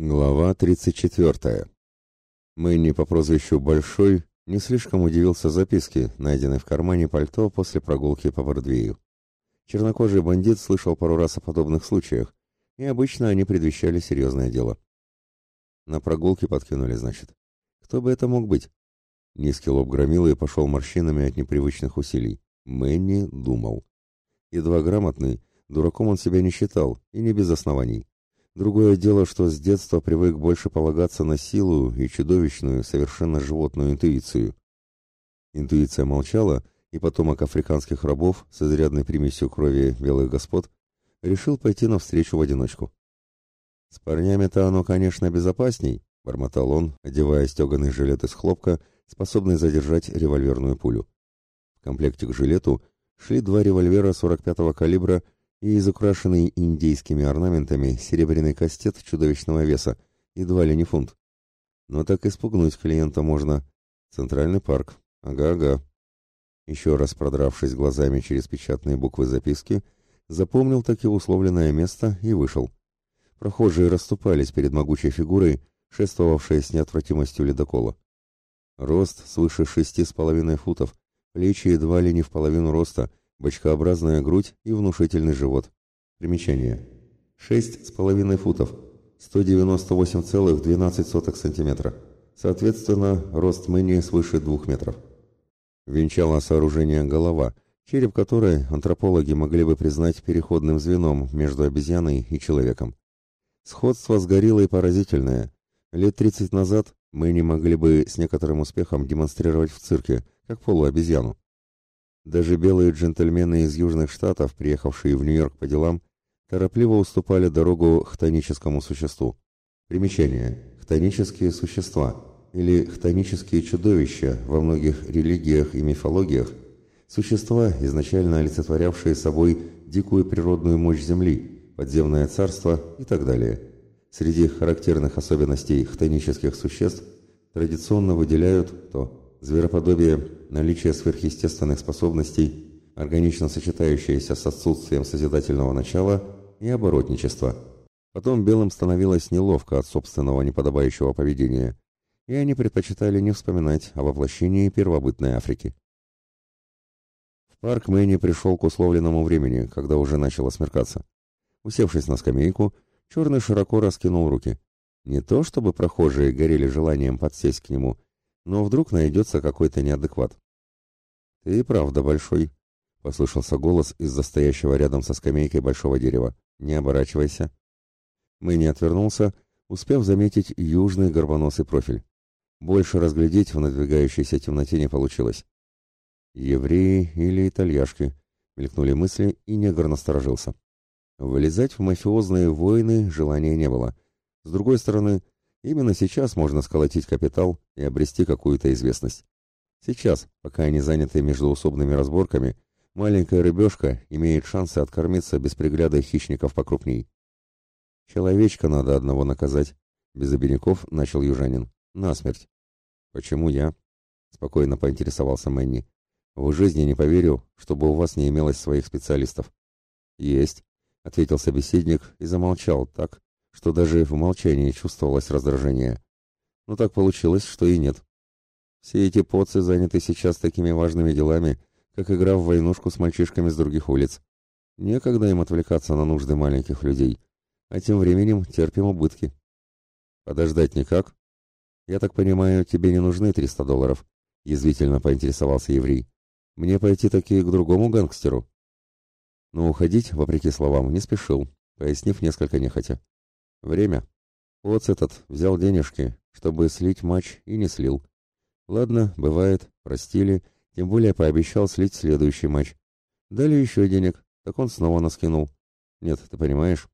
Глава 34. Мэнни по прозвищу Большой не слишком удивился записке, найденной в кармане пальто после прогулки по Бродвею. Чернокожий бандит слышал пару раз о подобных случаях, и обычно они предвещали серьезное дело. На прогулке подкинули, значит. Кто бы это мог быть? Низкий лоб громилы пошел морщинами от непривычных усилий. Мэнни думал. Едва грамотный, дураком он себя не считал, и не без оснований. Другое дело, что с детства привык больше полагаться на силу и чудовищную, совершенно животную интуицию. Интуиция молчала, и потомок африканских рабов с изрядной примесью крови белых господ решил пойти навстречу в одиночку. «С парнями-то оно, конечно, безопасней», — бормотал он, одевая стеганый жилет из хлопка, способный задержать револьверную пулю. В комплекте к жилету шли два револьвера 45-го калибра и из украшенный индейскими орнаментами серебряный кастет чудовищного веса, едва ли не фунт. Но так испугнуть клиента можно. Центральный парк. Ага-ага. Еще раз продравшись глазами через печатные буквы записки, запомнил таки условленное место и вышел. Прохожие расступались перед могучей фигурой, шествовавшей с неотвратимостью ледокола. Рост свыше шести с половиной футов, плечи едва ли не в половину роста, бочкообразная грудь и внушительный живот. Примечание. 6,5 футов, 198,12 сантиметра. Соответственно, рост Мэнни свыше 2 метров. Венчало сооружение голова, череп которой антропологи могли бы признать переходным звеном между обезьяной и человеком. Сходство с гориллой поразительное. Лет 30 назад мы не могли бы с некоторым успехом демонстрировать в цирке, как полуобезьяну. Даже белые джентльмены из Южных Штатов, приехавшие в Нью-Йорк по делам, торопливо уступали дорогу хтоническому существу. Примечание. Хтонические существа или хтонические чудовища во многих религиях и мифологиях – существа, изначально олицетворявшие собой дикую природную мощь Земли, подземное царство и так далее. Среди характерных особенностей хтонических существ традиционно выделяют то звероподобие, наличие сверхъестественных способностей, органично сочетающееся с отсутствием созидательного начала и оборотничество. Потом белым становилось неловко от собственного неподобающего поведения, и они предпочитали не вспоминать о воплощении первобытной Африки. В парк Мэнни пришел к условленному времени, когда уже начало смеркаться. Усевшись на скамейку, Черный широко раскинул руки. Не то чтобы прохожие горели желанием подсесть к нему, но вдруг найдется какой-то неадекват. «Ты и правда большой», — послышался голос из-за рядом со скамейкой большого дерева. «Не оборачивайся». Мы не отвернулся, успев заметить южный горбоносый профиль. Больше разглядеть в надвигающейся темноте не получилось. «Евреи или итальяшки», — мелькнули мысли, и негр насторожился. Вылезать в мафиозные войны желания не было. С другой стороны, Именно сейчас можно сколотить капитал и обрести какую-то известность. Сейчас, пока они заняты междуусобными разборками, маленькая рыбешка имеет шансы откормиться без пригляда хищников покрупней. «Человечка надо одного наказать», — без обиняков начал южанин. «Насмерть». «Почему я?» — спокойно поинтересовался Мэнни. «В жизни не поверю, чтобы у вас не имелось своих специалистов». «Есть», — ответил собеседник и замолчал так, что даже в молчании чувствовалось раздражение. Но так получилось, что и нет. Все эти поцы заняты сейчас такими важными делами, как игра в войнушку с мальчишками с других улиц. Некогда им отвлекаться на нужды маленьких людей, а тем временем терпим убытки. Подождать никак? Я так понимаю, тебе не нужны 300 долларов, язвительно поинтересовался еврей. Мне пойти таки к другому гангстеру. Но уходить, вопреки словам, не спешил, пояснив несколько нехотя. Время. Оц этот взял денежки, чтобы слить матч, и не слил. Ладно, бывает, простили, тем более пообещал слить следующий матч. Дали еще денег, так он снова наскинул. Нет, ты понимаешь?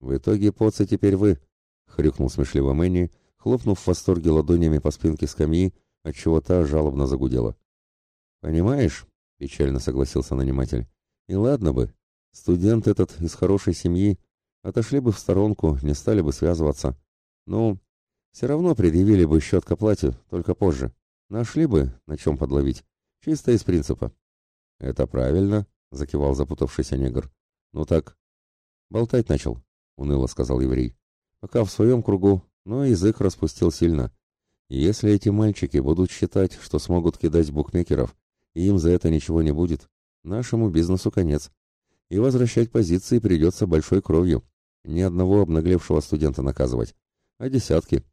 В итоге поцы теперь вы, хрюкнул смешливо Мэнни, хлопнув в восторге ладонями по спинке скамьи, отчего та жалобно загудела. Понимаешь, печально согласился наниматель. И ладно бы, студент этот из хорошей семьи, Отошли бы в сторонку, не стали бы связываться. Ну, все равно предъявили бы счет к оплате, только позже. Нашли бы, на чем подловить. Чисто из принципа. Это правильно, закивал запутавшийся негр. Ну так, болтать начал, уныло сказал еврей. Пока в своем кругу, но язык распустил сильно. Если эти мальчики будут считать, что смогут кидать букмекеров, и им за это ничего не будет, нашему бизнесу конец. И возвращать позиции придется большой кровью. Ни одного обнаглевшего студента наказывать, а десятки.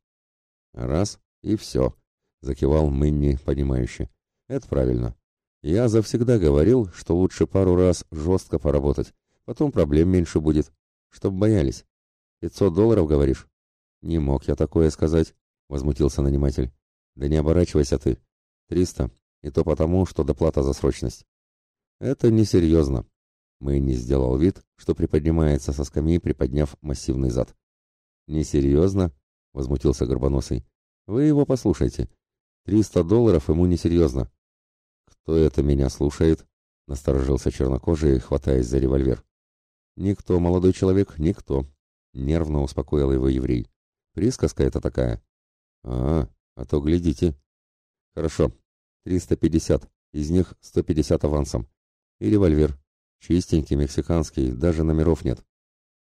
Раз, и все, — закивал Мэнни, понимающе. Это правильно. Я завсегда говорил, что лучше пару раз жестко поработать, потом проблем меньше будет, чтоб боялись. Пятьсот долларов, говоришь? Не мог я такое сказать, — возмутился наниматель. Да не оборачивайся ты. Триста, и то потому, что доплата за срочность. Это несерьезно. Мэнни сделал вид, что приподнимается со скамьи, приподняв массивный зад. Несерьезно? — возмутился Горбоносый. «Вы его послушайте. Триста долларов ему несерьезно». «Кто это меня слушает?» — насторожился чернокожий, хватаясь за револьвер. «Никто, молодой человек, никто», — нервно успокоил его еврей. «Присказка это такая». «А, а то глядите». «Хорошо. Триста пятьдесят. Из них сто пятьдесят авансом. И револьвер. Чистенький, мексиканский, даже номеров нет».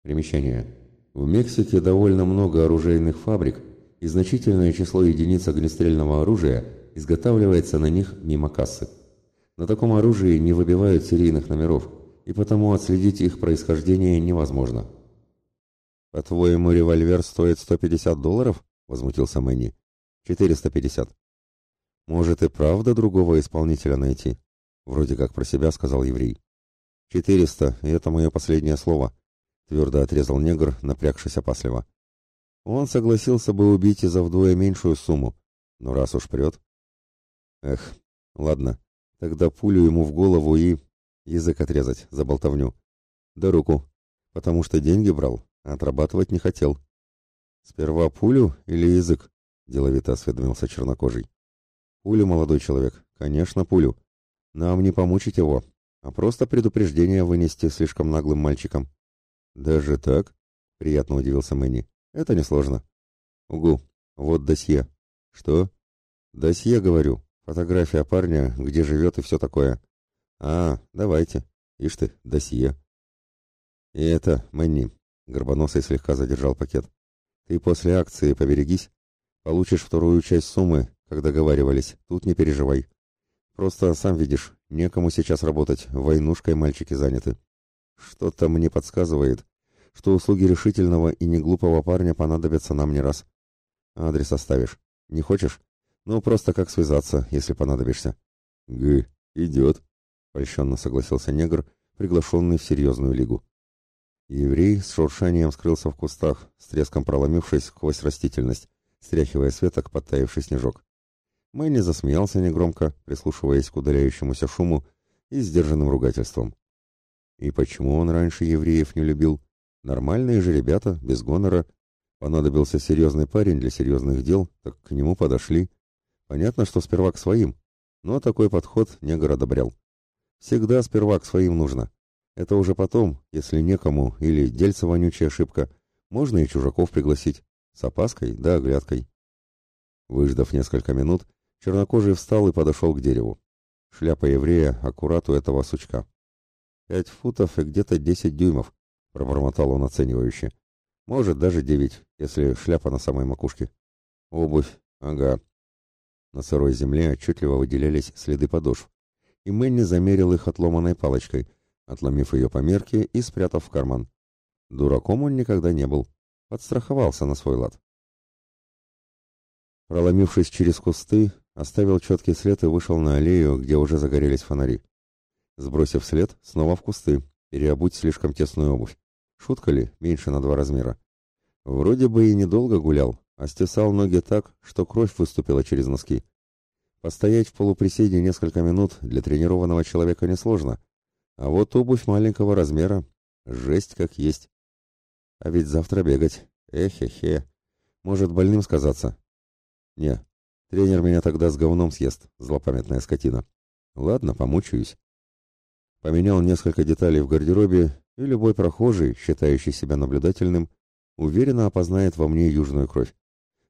Примечание. В Мексике довольно много оружейных фабрик, и значительное число единиц огнестрельного оружия изготавливается на них мимо кассы. На таком оружии не выбивают серийных номеров, и потому отследить их происхождение невозможно. «По-твоему, револьвер стоит 150 долларов?» — возмутился Мэнни. «450». «Может и правда другого исполнителя найти?» — вроде как про себя сказал еврей. «Четыреста, и это мое последнее слово», твердо отрезал негр, напрягшись опасливо. Он согласился бы убить и за вдвое меньшую сумму, но раз уж прет... Эх, ладно, тогда пулю ему в голову и... язык отрезать за болтовню. Да руку, потому что деньги брал, а отрабатывать не хотел. Сперва пулю или язык? Деловито осведомился чернокожий. Пулю, молодой человек, конечно, пулю. Нам не помучить его, а просто предупреждение вынести слишком наглым мальчикам. «Даже так?» — приятно удивился Мэнни. «Это несложно». «Угу, вот досье». «Что?» «Досье, говорю. Фотография парня, где живет и все такое». «А, давайте. Ишь ты, досье». «И это, Мэнни», — Горбоносый слегка задержал пакет. «Ты после акции поберегись. Получишь вторую часть суммы, как договаривались. Тут не переживай. Просто, сам видишь, некому сейчас работать, войнушкой мальчики заняты. Что-то мне подсказывает, что услуги решительного и неглупого парня понадобятся нам не раз. Адрес оставишь. Не хочешь? Ну, просто как связаться, если понадобишься. Г, идет, польщенно согласился негр, приглашенный в серьезную лигу. Еврей с шуршанием скрылся в кустах, с треском проломившись сквозь растительность, стряхивая с веток подтаявший снежок. Мэнни засмеялся негромко, прислушиваясь к удаляющемуся шуму и сдержанным ругательством. И почему он раньше евреев не любил? Нормальные же ребята, без гонора. Понадобился серьезный парень для серьезных дел, так к нему подошли. Понятно, что сперва к своим, но такой подход негр одобрял. Всегда сперва к своим нужно. Это уже потом, если некому или дельца вонючая ошибка, можно и чужаков пригласить. С опаской да оглядкой. Выждав несколько минут, чернокожий встал и подошел к дереву. Шляпа еврея аккурат у этого сучка. Пять футов и где-то десять дюймов. — пробормотал он оценивающе. «Может, даже девять, если шляпа на самой макушке. Обувь, ага». На сырой земле отчетливо выделялись следы подошв, и Мэнни замерил их отломанной палочкой, отломив ее по мерке и спрятав в карман. Дураком он никогда не был, подстраховался на свой лад. Проломившись через кусты, оставил четкий след и вышел на аллею, где уже загорелись фонари. Сбросив след, снова в кусты, переобуть слишком тесную обувь. Шутка ли, меньше на два размера. Вроде бы и недолго гулял, а стесал ноги так, что кровь выступила через носки. Постоять в полуприседе несколько минут для тренированного человека несложно, а вот обувь маленького размера — жесть как есть. А ведь завтра бегать. Эхе-хе. Может, больным сказаться? Не, тренер меня тогда с говном съест, злопамятная скотина. Ладно, помучаюсь. Поменял несколько деталей в гардеробе, и любой прохожий, считающий себя наблюдательным, уверенно опознает во мне южную кровь.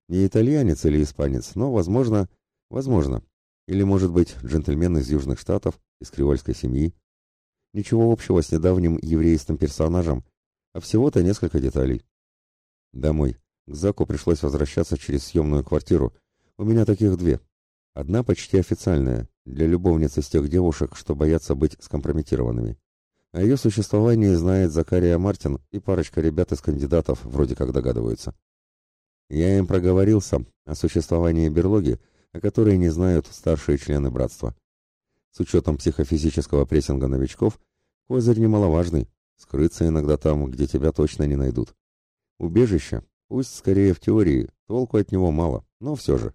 Не итальянец или испанец, но, возможно, возможно. Или, может быть, джентльмен из Южных Штатов, из креольской семьи. Ничего общего с недавним еврейским персонажем, а всего-то несколько деталей. Домой. К Заку пришлось возвращаться через съемную квартиру. У меня таких две. Одна почти официальная, для любовниц из тех девушек, что боятся быть скомпрометированными. О ее существовании знает Закария Мартин и парочка ребят из кандидатов вроде как догадываются. Я им проговорился о существовании берлоги, о которой не знают старшие члены братства. С учетом психофизического прессинга новичков, козырь немаловажный, скрыться иногда там, где тебя точно не найдут. Убежище, пусть скорее в теории, толку от него мало, но все же.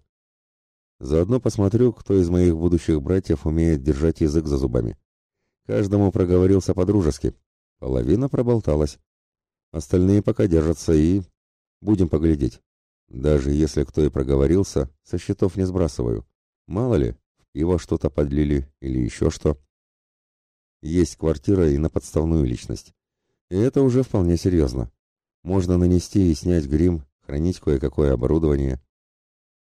Заодно посмотрю, кто из моих будущих братьев умеет держать язык за зубами. Каждому проговорился по-дружески. Половина проболталась. Остальные пока держатся и... Будем поглядеть. Даже если кто и проговорился, со счетов не сбрасываю. Мало ли, в пиво что-то подлили или еще что. Есть квартира и на подставную личность. И это уже вполне серьезно. Можно нанести и снять грим, хранить кое-какое оборудование.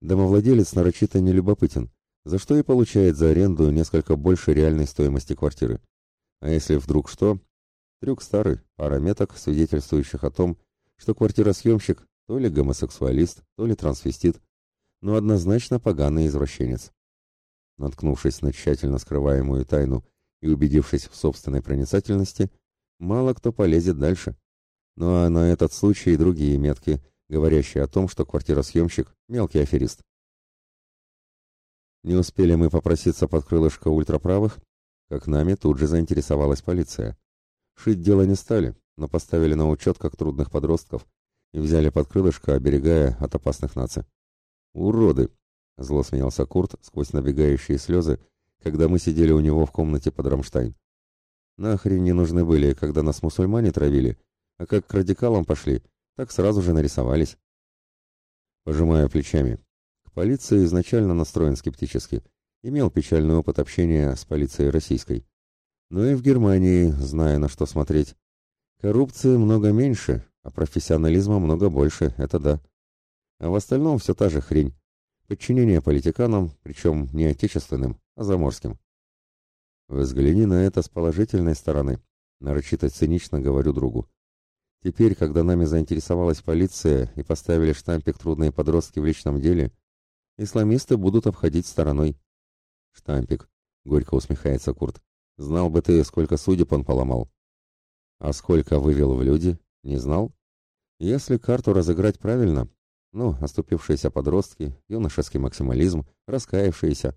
Домовладелец нарочито нелюбопытен, за что и получает за аренду несколько больше реальной стоимости квартиры. А если вдруг что? Трюк старый, пара меток, свидетельствующих о том, что квартиросъемщик то ли гомосексуалист, то ли трансвестит, но однозначно поганый извращенец. Наткнувшись на тщательно скрываемую тайну и убедившись в собственной проницательности, мало кто полезет дальше. Ну а на этот случай и другие метки, говорящие о том, что квартиросъемщик – мелкий аферист. Не успели мы попроситься под крылышко ультраправых, как нами тут же заинтересовалась полиция. Шить дело не стали, но поставили на учет как трудных подростков и взяли под крылышко, оберегая от опасных наций. «Уроды!» — зло смеялся Курт сквозь набегающие слезы, когда мы сидели у него в комнате под Рамштайн. «Нахрен не нужны были, когда нас мусульмане травили, а как к радикалам пошли, так сразу же нарисовались». Пожимая плечами. К полиции изначально настроен скептически. Имел печальный опыт общения с полицией российской. Но и в Германии, зная на что смотреть. Коррупции много меньше, а профессионализма много больше, это да. А в остальном все та же хрень. Подчинение политиканам, причем не отечественным, а заморским. Взгляни на это с положительной стороны. Нарочито цинично говорю другу. Теперь, когда нами заинтересовалась полиция и поставили штампик «Трудные подростки в личном деле», исламисты будут обходить стороной. Штампик. Горько усмехается Курт. Знал бы ты, сколько судеб он поломал. А сколько вывел в люди, не знал? Если карту разыграть правильно, ну, оступившиеся подростки, юношеский максимализм, раскаявшиеся,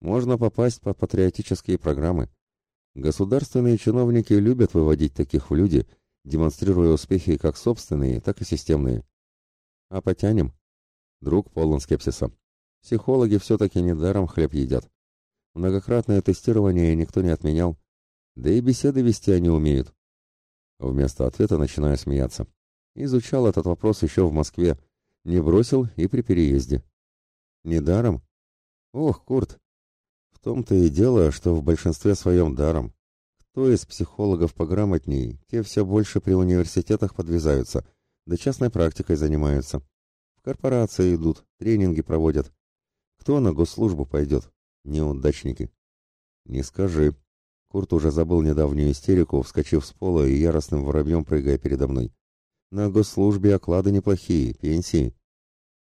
можно попасть по патриотические программы. Государственные чиновники любят выводить таких в люди – демонстрируя успехи как собственные, так и системные. А потянем? Друг полон скепсиса. Психологи все-таки недаром хлеб едят. Многократное тестирование никто не отменял. Да и беседы вести они умеют. Вместо ответа начинаю смеяться. Изучал этот вопрос еще в Москве. Не бросил и при переезде. Недаром? Ох, Курт, в том-то и дело, что в большинстве своем даром. Кто из психологов пограмотней, те все больше при университетах подвязаются, да частной практикой занимаются. В корпорации идут, тренинги проводят. Кто на госслужбу пойдет? Неудачники. Не скажи. Курт уже забыл недавнюю истерику, вскочив с пола и яростным воробьем прыгая передо мной. На госслужбе оклады неплохие, пенсии.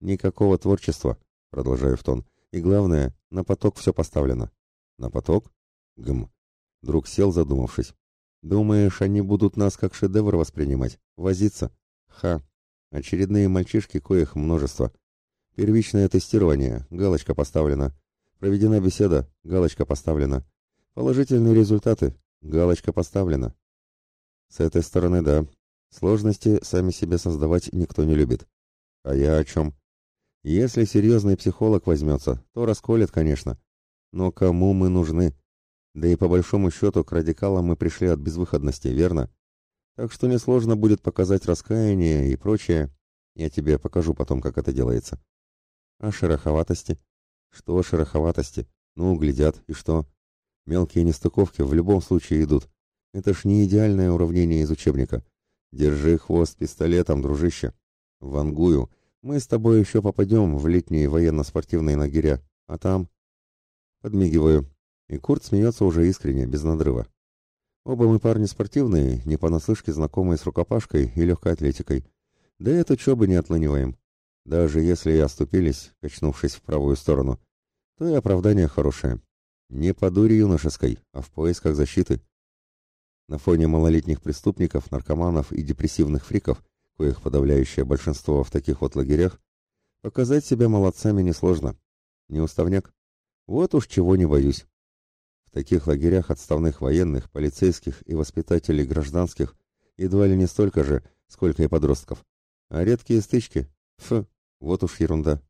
Никакого творчества, продолжаю в тон. И главное, на поток все поставлено. На поток? Гм. Друг сел, задумавшись. «Думаешь, они будут нас как шедевр воспринимать? Возиться? Ха! Очередные мальчишки, коих множество. Первичное тестирование, галочка поставлена. Проведена беседа, галочка поставлена. Положительные результаты, галочка поставлена. С этой стороны, да. Сложности сами себе создавать никто не любит. А я о чем? Если серьезный психолог возьмется, то расколет, конечно. Но кому мы нужны? Да и по большому счету к радикалам мы пришли от безвыходности, верно? Так что несложно будет показать раскаяние и прочее. Я тебе покажу потом, как это делается. А шероховатости? Что шероховатости? Ну, глядят, и что? Мелкие нестыковки в любом случае идут. Это ж не идеальное уравнение из учебника. Держи хвост пистолетом, дружище. Вангую. Мы с тобой еще попадем в летние военно-спортивные лагеря. А там... Подмигиваю. И Курт смеется уже искренне, без надрыва. Оба мы парни спортивные, не понаслышке знакомые с рукопашкой и легкой атлетикой. Да и от учебы не отлыниваем. Даже если и оступились, качнувшись в правую сторону, то и оправдание хорошее. Не по дуре юношеской, а в поисках защиты. На фоне малолетних преступников, наркоманов и депрессивных фриков, коих подавляющее большинство в таких вот лагерях, показать себя молодцами несложно. Не уставняк. Вот уж чего не боюсь. Таких лагерях отставных военных, полицейских и воспитателей гражданских едва ли не столько же, сколько и подростков. А редкие стычки? Фу, вот уж ерунда.